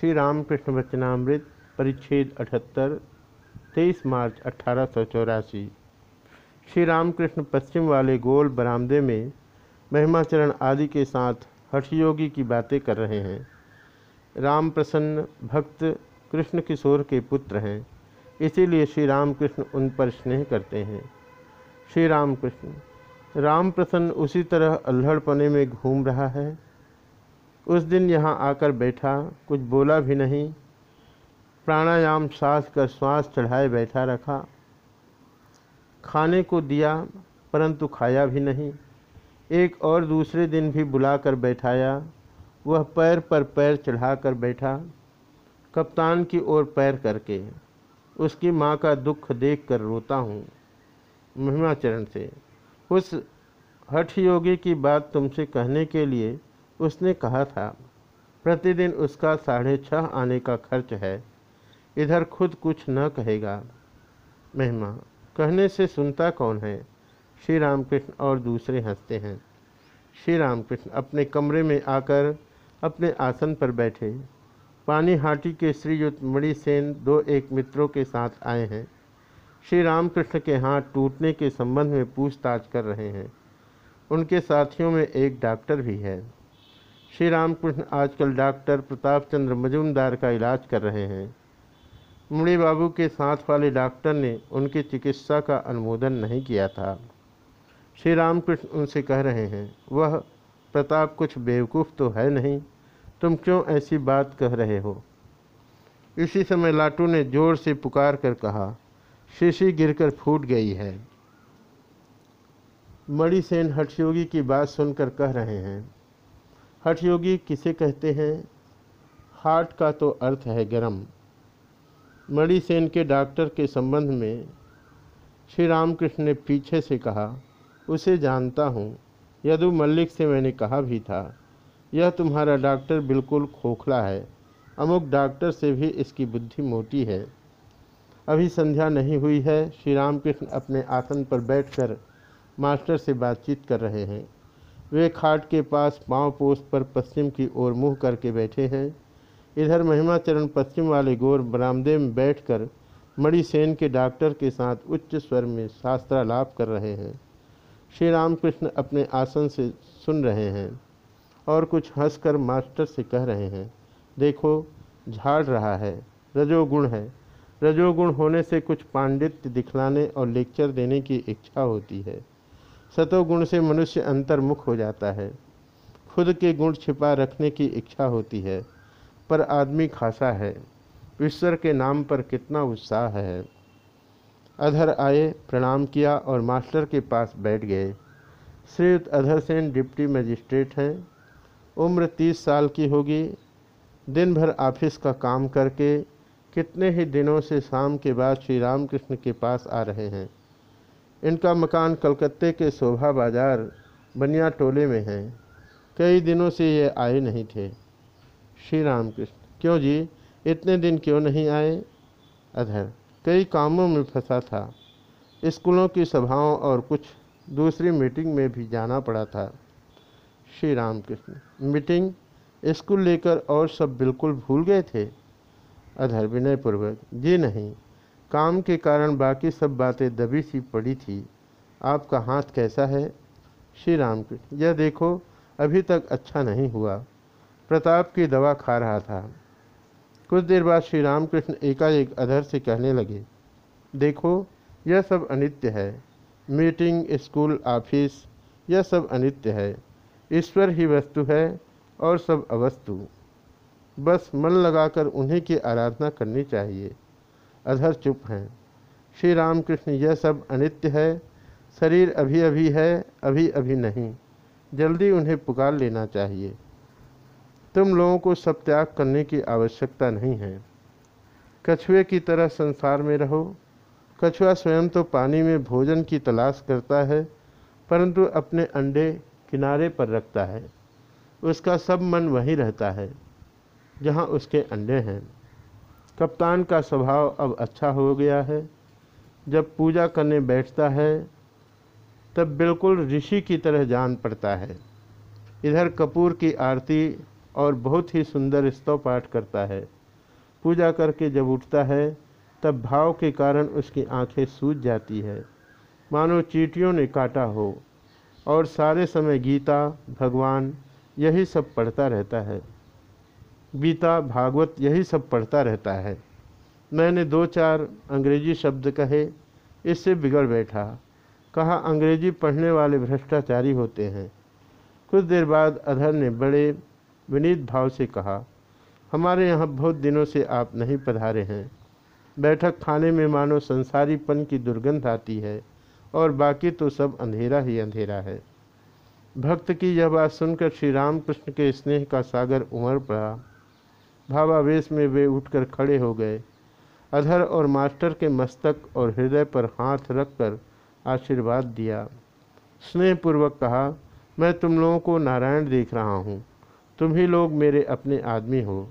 श्री रामकृष्ण वचनामृत परिच्छेद अठहत्तर, तेईस मार्च अठारह श्री रामकृष्ण पश्चिम वाले गोल बरामदे में महिमाचरण आदि के साथ हठयोगी की बातें कर रहे हैं। राम प्रसन्न भक्त कृष्ण किशोर के पुत्र हैं, इसीलिए श्री रामकृष्ण उन पर स्नेह करते हैं। श्री रामकृष्ण राम प्रसन्न उसी तरह अल्हड़पने में घूम रहा है। उस दिन यहाँ आकर बैठा, कुछ बोला भी नहीं। प्राणायाम, सांस कर श्वास चढ़ाए बैठा रखा। खाने को दिया, परंतु खाया भी नहीं। एक और दूसरे दिन भी बुलाकर बैठाया। वह पैर पर पैर चढ़ाकर बैठा, कप्तान की ओर पैर करके। उसकी माँ का दुख देखकर रोता हूँ, महिमाचरण से। उस हठ योगी की बात तुमसे कहने के लिए उसने कहा था, प्रतिदिन उसका साढ़े छः आने का खर्च है। इधर खुद कुछ न कहेगा। महिमा, कहने से सुनता कौन है? श्री रामकृष्ण और दूसरे हँसते हैं। श्री रामकृष्ण अपने कमरे में आकर अपने आसन पर बैठे। पानी हाटी के श्रीयुक्त मणिसेन दो एक मित्रों के साथ आए हैं। श्री रामकृष्ण के हाथ टूटने के संबंध में पूछताछ कर रहे हैं। उनके साथियों में एक डॉक्टर भी है। श्री रामकृष्ण आजकल डॉक्टर प्रताप चंद्र मजूमदार का इलाज कर रहे हैं। मुड़ी बाबू के साथ वाले डॉक्टर ने उनकी चिकित्सा का अनुमोदन नहीं किया था। श्री रामकृष्ण उनसे कह रहे हैं, वह प्रताप कुछ बेवकूफ़ तो है नहीं, तुम क्यों ऐसी बात कह रहे हो? इसी समय लाटू ने ज़ोर से पुकार कर कहा, शीशी गिरकर फूट गई है। मणिसेन हठयोगी की बात सुनकर कह रहे हैं हठयोगी किसे कहते हैं? हार्ट का तो अर्थ है गरम। मणिसेन के डॉक्टर के संबंध में श्री रामकृष्ण ने पीछे से कहा, उसे जानता हूँ। यदु मल्लिक से मैंने कहा भी था। यह तुम्हारा डॉक्टर बिल्कुल खोखला है। अमुक डॉक्टर से भी इसकी बुद्धि मोटी है। अभी संध्या नहीं हुई है। श्री रामकृष्ण अपने आसन पर बैठकर मास्टर से बातचीत कर रहे हैं। वे खाट के पास पाँव पोस्ट पर पश्चिम की ओर मुँह करके बैठे हैं। इधर महिमाचरण पश्चिम वाले गोर बरामदे में बैठकर मणिसेन के डॉक्टर के साथ उच्च स्वर में शास्त्रालाप कर रहे हैं। श्री रामकृष्ण अपने आसन से सुन रहे हैं और कुछ हंसकर मास्टर से कह रहे हैं, देखो, झाड़ रहा है, रजोगुण है। रजोगुण होने से कुछ पांडित्य दिखलाने और लेक्चर देने की इच्छा होती है। सतोगुण से मनुष्य अंतर्मुख हो जाता है। खुद के गुण छिपा रखने की इच्छा होती है, पर आदमी खासा है। ईश्वर के नाम पर कितना उत्साह है। अधर आए, प्रणाम किया और मास्टर के पास बैठ गए। श्रीयुक्त अधर सेन डिप्टी मजिस्ट्रेट हैं। उम्र तीस साल की होगी। दिन भर ऑफ़िस का काम करके कितने ही दिनों से शाम के बाद श्री रामकृष्ण के पास आ रहे हैं। इनका मकान कलकत्ते के शोभा बाज़ार बनिया टोले में है। कई दिनों से ये आए नहीं थे। श्री रामकृष्ण, क्यों जी? इतने दिन क्यों नहीं आए? अधर, कई कामों में फंसा था। स्कूलों की सभाओं और कुछ दूसरी मीटिंग में भी जाना पड़ा था। श्री रामकृष्ण, मीटिंग? स्कूल लेकर और सब बिल्कुल भूल गए थे? अधर, विनयपूर्वक, जी नहीं। काम के कारण बाकी सब बातें दबी सी पड़ी थी। आपका हाथ कैसा है? श्री राम यह देखो, अभी तक अच्छा नहीं हुआ। प्रताप की दवा खा रहा था। कुछ देर बाद श्री रामकृष्ण एकाएक अधर से कहने लगे, देखो, यह सब अनित्य है। मीटिंग, स्कूल, ऑफ़िस, यह सब अनित्य है। ईश्वर ही वस्तु है और सब अवस्तु। बस मन लगाकर उन्हीं की आराधना करनी चाहिए। अधर चुप हैं। श्री रामकृष्ण, यह सब अनित्य है। शरीर अभी अभी है अभी अभी नहीं। जल्दी उन्हें पुकार लेना चाहिए। तुम लोगों को सब त्याग करने की आवश्यकता नहीं है। कछुए की तरह संसार में रहो। कछुआ स्वयं तो पानी में भोजन की तलाश करता है, परंतु अपने अंडे किनारे पर रखता है। उसका सब मन वहीं रहता है, जहाँ उसके अंडे हैं। कप्तान का स्वभाव अब अच्छा हो गया है। जब पूजा करने बैठता है, तब बिल्कुल ऋषि की तरह जान पड़ता है। इधर कपूर की आरती और बहुत ही सुंदर स्तव पाठ करता है। पूजा करके जब उठता है, तब भाव के कारण उसकी आँखें सूज जाती है। मानो चीटियों ने काटा हो, और सारे समय गीता, भगवान, यही सब पढ़ता रहता है। गीता, भागवत यही सब पढ़ता रहता है। मैंने दो चार अंग्रेज़ी शब्द कहे, इससे बिगड़ बैठा। कहा, अंग्रेज़ी पढ़ने वाले भ्रष्टाचारी होते हैं। कुछ देर बाद अधर ने बड़े विनीत भाव से कहा, हमारे यहाँ बहुत दिनों से आप नहीं पधारे हैं। बैठक खाने में मानो संसारीपन की दुर्गंध आती है, और बाकी तो सब अंधेरा ही अंधेरा है। भक्त की यह बात सुनकर श्री रामकृष्ण के स्नेह का सागर उमड़ पड़ा। भावावेश में वे उठकर खड़े हो गए। अधर और मास्टर के मस्तक और हृदय पर हाथ रखकर आशीर्वाद दिया। स्नेहपूर्वक कहा, मैं तुम लोगों को नारायण देख रहा हूँ। तुम ही लोग मेरे अपने आदमी हो।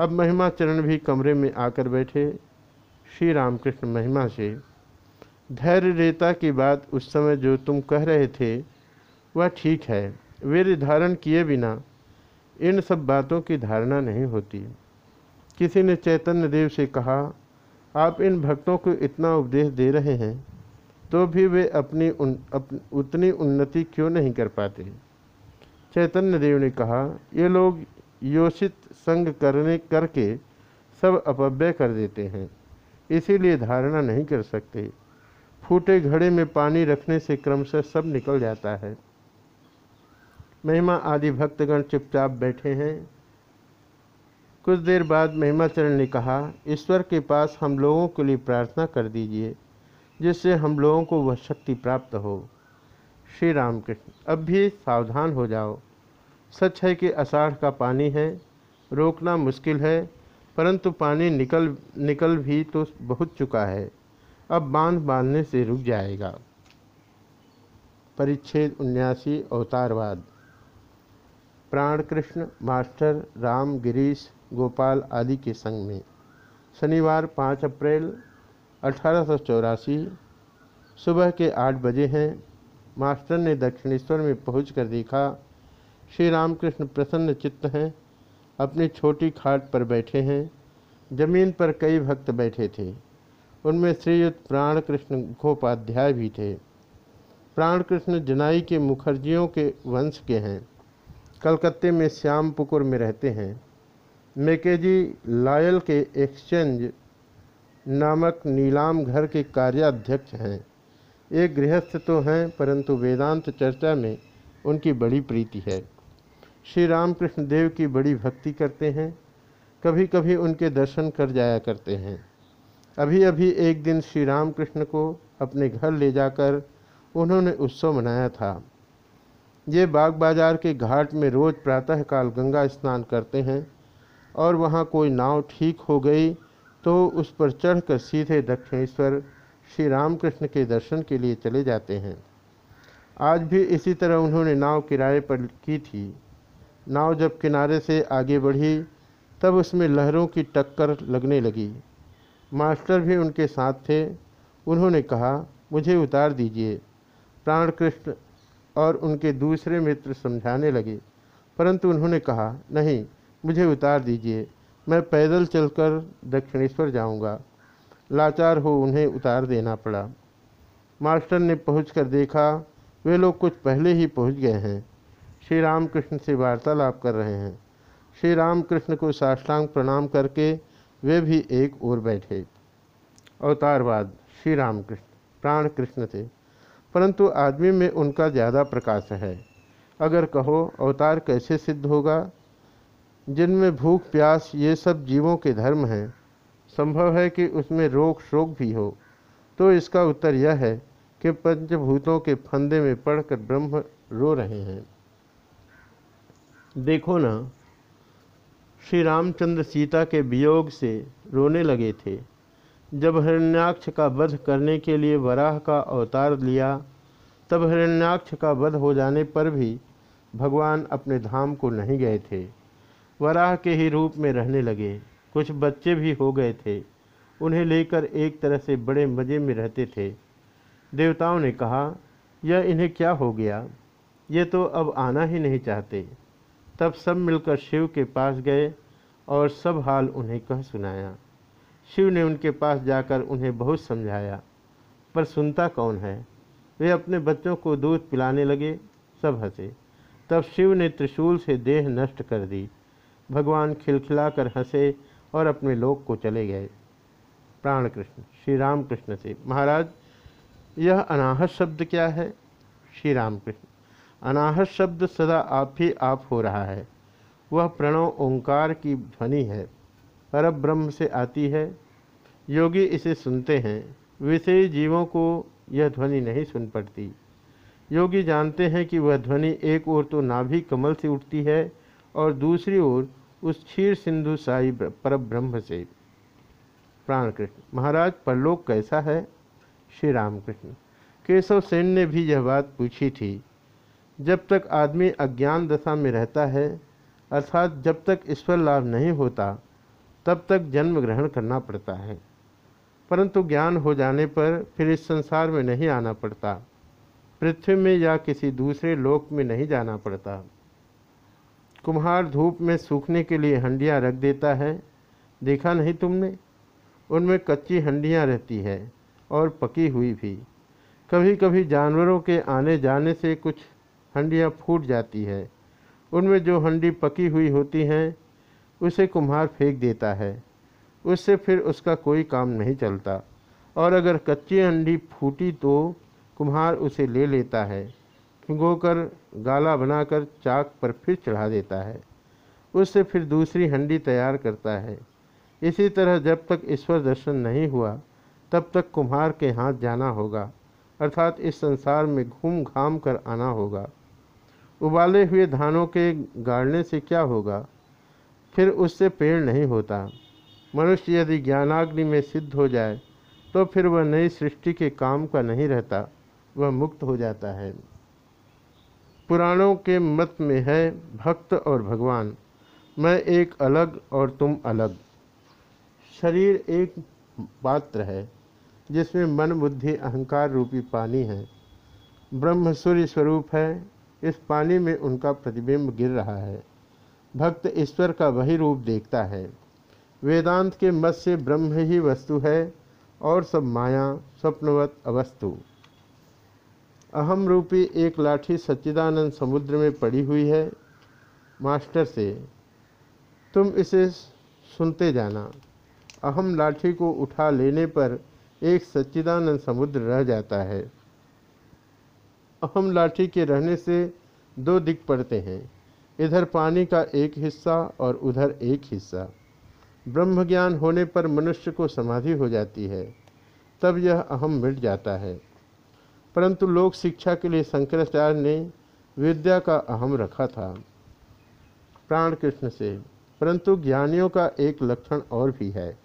अब महिमा चरण भी कमरे में आकर बैठे श्री रामकृष्ण महिमा से। धैर्य रेता की बात उस समय जो तुम कह रहे थे, वह ठीक है। वीर धारण किए बिना इन सब बातों की धारणा नहीं होती। किसी ने चैतन्य देव से कहा आप इन भक्तों को इतना उपदेश दे रहे हैं तो भी वे अपनी उन, अप, उतनी उन्नति क्यों नहीं कर पाते? चैतन्य देव ने कहा ये लोग योषित संग करने करके सब अपव्यय कर देते हैं इसीलिए धारणा नहीं कर सकते। फूटे घड़े में पानी रखने से क्रमशः सब निकल जाता है। महिमा आदि भक्तगण चुपचाप बैठे हैं। कुछ देर बाद महिमाचरण ने कहा, ईश्वर के पास हम लोगों के लिए प्रार्थना कर दीजिए, जिससे हम लोगों को वह शक्ति प्राप्त हो। श्री राम कृष्ण अब भी सावधान हो जाओ। सच है कि अषाढ़ का पानी है, रोकना मुश्किल है, परंतु पानी निकल निकल भी तो बहुत चुका है। अब बाँध बांधने से रुक जाएगा। परिच्छेद उन्यासी, अवतारवाद। प्राण कृष्ण, मास्टर राम, गिरीश, गोपाल आदि के संग में। शनिवार 5 अप्रैल अठारह सौ चौरासी, सुबह के आठ बजे हैं। मास्टर ने दक्षिणेश्वर में पहुंचकर देखा, श्री रामकृष्ण प्रसन्न चित्त हैं, अपनी छोटी खाट पर बैठे हैं। ज़मीन पर कई भक्त बैठे थे। उनमें श्रीयुक्त प्राण कृष्ण घोपाध्याय भी थे। प्राण कृष्ण जनाई के मुखर्जियों के वंश के हैं। कलकत्ते में श्याम पुकुर में रहते हैं। मेकेजी लायल के एक्सचेंज नामक नीलाम घर के कार्याध्यक्ष हैं। एक गृहस्थ तो हैं, परंतु वेदांत चर्चा में उनकी बड़ी प्रीति है। श्री रामकृष्ण देव की बड़ी भक्ति करते हैं। कभी कभी उनके दर्शन कर जाया करते हैं। अभी अभी एक दिन श्री रामकृष्ण को अपने घर ले जाकर उन्होंने उत्सव मनाया था। ये बाग बाज़ार के घाट में रोज़ प्रातःकाल गंगा स्नान करते हैं और वहाँ कोई नाव ठीक हो गई तो उस पर चढ़कर सीधे दक्षिणेश्वर श्री रामकृष्ण के दर्शन के लिए चले जाते हैं। आज भी इसी तरह उन्होंने नाव किराए पर की थी। नाव जब किनारे से आगे बढ़ी, तब उसमें लहरों की टक्कर लगने लगी। मास्टर भी उनके साथ थे। उन्होंने कहा, मुझे उतार दीजिए। प्राणकृष्ण और उनके दूसरे मित्र समझाने लगे। परंतु उन्होंने कहा, नहीं, मुझे उतार दीजिए। मैं पैदल चलकर दक्षिणेश्वर जाऊँगा। लाचार हो उन्हें उतार देना पड़ा। मास्टर ने पहुंचकर देखा, वे लोग कुछ पहले ही पहुँच गए हैं। श्री रामकृष्ण से वार्तालाप कर रहे हैं। श्री रामकृष्ण को साष्टांग प्रणाम करके वे भी एक ओर बैठे। अवतारवाद, श्री रामकृष्ण, प्राण कृष्ण थे। परंतु आदमी में उनका ज़्यादा प्रकाश है। अगर कहो, अवतार कैसे सिद्ध होगा? जिनमें भूख, प्यास, ये सब जीवों के धर्म हैं, संभव है कि उसमें रोग, शोक भी हो। तो इसका उत्तर यह है कि पंचभूतों के फंदे में पढ़कर ब्रह्म रो रहे हैं। देखो ना, श्री रामचंद्र सीता के वियोग से रोने लगे थे। जब हिरण्याक्ष का वध करने के लिए वराह का अवतार लिया, तब हिरण्याक्ष का वध हो जाने पर भी भगवान अपने धाम को नहीं गए थे। वराह के ही रूप में रहने लगे। कुछ बच्चे भी हो गए थे। उन्हें लेकर एक तरह से बड़े मज़े में रहते थे। देवताओं ने कहा, यह इन्हें क्या हो गया? ये तो अब आना ही नहीं चाहते। तब सब मिलकर शिव के पास गए और सब हाल उन्हें कह सुनाया। शिव ने उनके पास जाकर उन्हें बहुत समझाया, पर सुनता कौन है? वे अपने बच्चों को दूध पिलाने लगे, सब हंसे। तब शिव ने त्रिशूल से देह नष्ट कर दी। भगवान खिलखिलाकर हंसे और अपने लोक को चले गए। प्राण कृष्ण श्री राम कृष्ण से, महाराज, यह अनाहत शब्द क्या है? श्री राम कृष्ण अनाहत शब्द सदा आप ही आप हो रहा है। वह प्रणव ओंकार की ध्वनि है। पर ब्रह्म से आती है। योगी इसे सुनते हैं। विषय जीवों को यह ध्वनि नहीं सुन पड़ती। योगी जानते हैं कि वह ध्वनि एक ओर तो नाभि कमल से उठती है और दूसरी ओर उस क्षीर सिंधु साई पर ब्रह्म से। प्राण कृष्ण महाराज परलोक कैसा है? श्री रामकृष्ण केशव सेन ने भी यह बात पूछी थी। जब तक आदमी अज्ञान दशा में रहता है, अर्थात जब तक ईश्वर लाभ नहीं होता तब तक जन्म ग्रहण करना पड़ता है। परंतु ज्ञान हो जाने पर फिर इस संसार में नहीं आना पड़ता। पृथ्वी में या किसी दूसरे लोक में नहीं जाना पड़ता। कुम्हार धूप में सूखने के लिए हंडियाँ रख देता है। देखा नहीं तुमने? उनमें कच्ची हंडियाँ रहती है और पकी हुई भी। कभी कभी जानवरों के आने जाने से कुछ हंडियाँ फूट जाती है। उनमें जो हंडी पकी हुई होती हैं उसे कुम्हार फेंक देता है। उससे फिर उसका कोई काम नहीं चलता। और अगर कच्ची हंडी फूटी तो कुम्हार उसे ले लेता है। भिगोकर गाला बनाकर चाक पर फिर चढ़ा देता है। उससे फिर दूसरी हंडी तैयार करता है। इसी तरह जब तक ईश्वर दर्शन नहीं हुआ, तब तक कुम्हार के हाथ जाना होगा। अर्थात इस संसार में घूम घाम कर आना होगा। उबाले हुए धानों के गाड़ने से क्या होगा? फिर उससे पेड़ नहीं होता। मनुष्य यदि ज्ञानाग्नि में सिद्ध हो जाए तो फिर वह नई सृष्टि के काम का नहीं रहता, वह मुक्त हो जाता है। पुराणों के मत में है, भक्त और भगवान, मैं एक अलग और तुम अलग। शरीर एक पात्र है, जिसमें मन बुद्धि अहंकार रूपी पानी है। ब्रह्म सूर्य स्वरूप है, इस पानी में उनका प्रतिबिंब गिर रहा है। भक्त ईश्वर का वही रूप देखता है। वेदांत के मत से ब्रह्म ही वस्तु है और सब माया, स्वप्नवत अवस्तु। अहम रूपी एक लाठी सच्चिदानंद समुद्र में पड़ी हुई है। मास्टर से, तुम इसे सुनते जाना। अहम लाठी को उठा लेने पर एक सच्चिदानंद समुद्र रह जाता है। अहम लाठी के रहने से दो दिख पड़ते हैं। इधर पानी का एक हिस्सा और उधर एक हिस्सा। ब्रह्म ज्ञान होने पर मनुष्य को समाधि हो जाती है, तब यह अहम मिट जाता है। परंतु लोक शिक्षा के लिए शंकराचार्य ने विद्या का अहम रखा था। प्राण कृष्ण से, परंतु ज्ञानियों का एक लक्षण और भी है।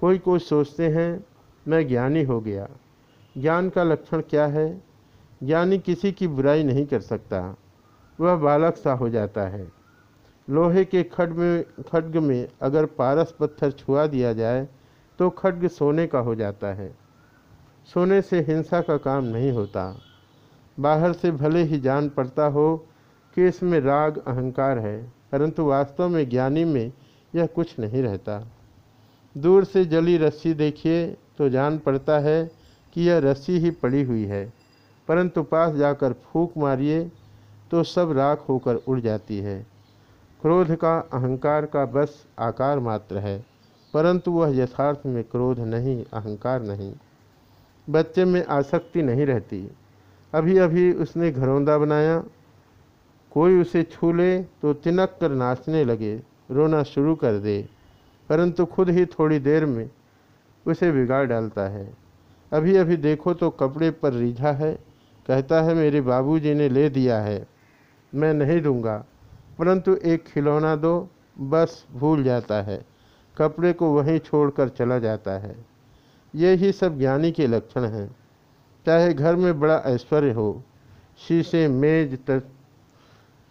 कोई कोई सोचते हैं, मैं ज्ञानी हो गया। ज्ञान का लक्षण क्या है? ज्ञानी किसी की बुराई नहीं कर सकता। वह बालक सा हो जाता है। लोहे के खड्ग में खड्ग में अगर पारस पत्थर छुआ दिया जाए तो खड्ग सोने का हो जाता है। सोने से हिंसा का काम नहीं होता। बाहर से भले ही जान पड़ता हो कि इसमें राग, अहंकार है, परंतु वास्तव में ज्ञानी में यह कुछ नहीं रहता। दूर से जली रस्सी देखिए तो जान पड़ता है कि यह रस्सी ही पड़ी हुई है। परंतु पास जाकर फूक मारिए तो सब राख होकर उड़ जाती है। क्रोध का अहंकार का बस आकार मात्र है, परंतु वह यथार्थ में क्रोध नहीं, अहंकार नहीं। बच्चे में आसक्ति नहीं रहती। अभी अभी उसने घरौंदा बनाया। कोई उसे छू ले तो तिनक कर नाचने लगे, रोना शुरू कर दे, परंतु खुद ही थोड़ी देर में उसे बिगाड़ डालता है। अभी अभी देखो तो कपड़े पर रिझा है। कहता है, मेरे बाबूजी ने ले दिया है। मैं नहीं दूँगा। परंतु एक खिलौना दो, बस भूल जाता है। कपड़े को वहीं छोड़कर चला जाता है। ये ही सब ज्ञानी के लक्षण हैं। चाहे घर में बड़ा ऐश्वर्य हो, शीशे, मेज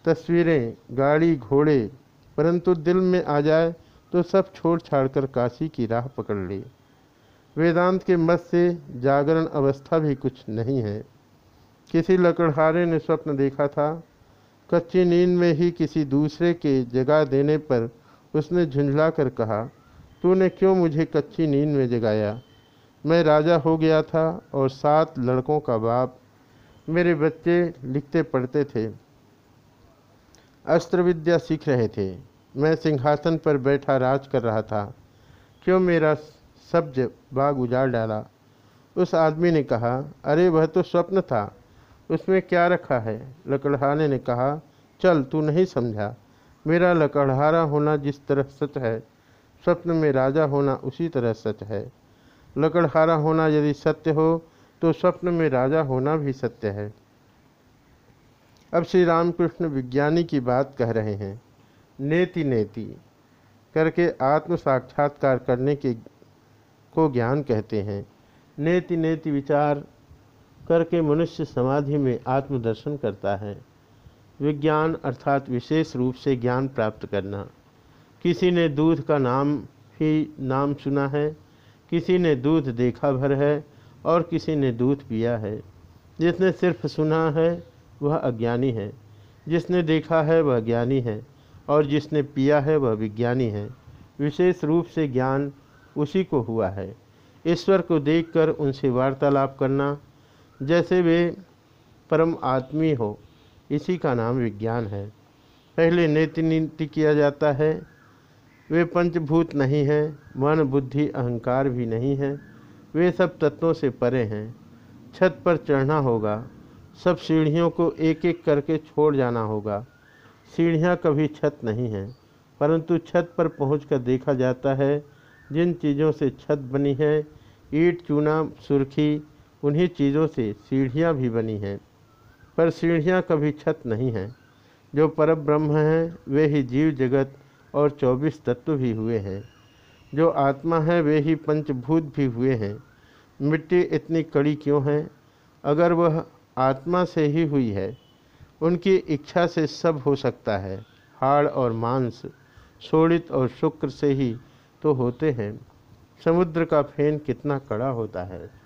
तस्वीरें, गाड़ी, घोड़े, परंतु दिल में आ जाए तो सब छोड़ छाड़ कर काशी की राह पकड़ ले। वेदांत के मत से जागरण अवस्था भी कुछ नहीं है। किसी लकड़हारे ने स्वप्न देखा था कच्ची नींद में ही किसी दूसरे के जगा देने पर उसने झुंझला कर कहा, तूने क्यों मुझे कच्ची नींद में जगाया? मैं राजा हो गया था और सात लड़कों का बाप मेरे बच्चे लिखते पढ़ते थे। अस्त्र विद्या सीख रहे थे। मैं सिंहासन पर बैठा राज कर रहा था। क्यों मेरा सब्ज बाग उजाड़ डाला? उस आदमी ने कहा, अरे, वह तो स्वप्न था। उसमें क्या रखा है? लकड़हारे ने कहा, चल, तू नहीं समझा। मेरा लकड़हारा होना जिस तरह सच है, स्वप्न में राजा होना उसी तरह सच है। लकड़हारा होना यदि सत्य हो तो स्वप्न में राजा होना भी सत्य है। अब श्री रामकृष्ण विज्ञानी की बात कह रहे हैं। नेति नेति करके आत्म साक्षात्कार करने के को ज्ञान कहते हैं। नेति नेति विचार करके मनुष्य समाधि में आत्मदर्शन करता है। विज्ञान अर्थात विशेष रूप से ज्ञान प्राप्त करना। किसी ने दूध का नाम ही नाम सुना है, किसी ने दूध देखा भर है, और किसी ने दूध पिया है। जिसने सिर्फ़ सुना है, वह अज्ञानी है। जिसने देखा है, वह ज्ञानी है, और जिसने पिया है, वह विज्ञानी है। विशेष रूप से ज्ञान उसी को हुआ है। ईश्वर को देखकर उनसे वार्तालाप करना जैसे वे परम आत्मी हो, इसी का नाम विज्ञान है। पहले नेति नीति किया जाता है, वे पंचभूत नहीं हैं, मन, बुद्धि, अहंकार भी नहीं है, वे सब तत्वों से परे हैं। छत पर चढ़ना होगा, सब सीढ़ियों को एक एक करके छोड़ जाना होगा। सीढ़ियाँ कभी छत नहीं हैं, परंतु छत पर पहुंचकर देखा जाता है, जिन चीज़ों से छत बनी है, ईट, चूना, सुर्खी उन्हीं चीज़ों से सीढ़ियाँ भी बनी हैं, पर सीढ़ियाँ कभी छत नहीं हैं। जो पर ब्रह्म हैं, वे ही जीव जगत और चौबीस तत्व भी हुए हैं। जो आत्मा है, वे ही पंचभूत भी हुए हैं। मिट्टी इतनी कड़ी क्यों है? अगर वह आत्मा से ही हुई है, उनकी इच्छा से सब हो सकता है। हाड़ और मांस शोड़ित और शुक्र से ही तो होते हैं। समुद्र का फेन कितना कड़ा होता है।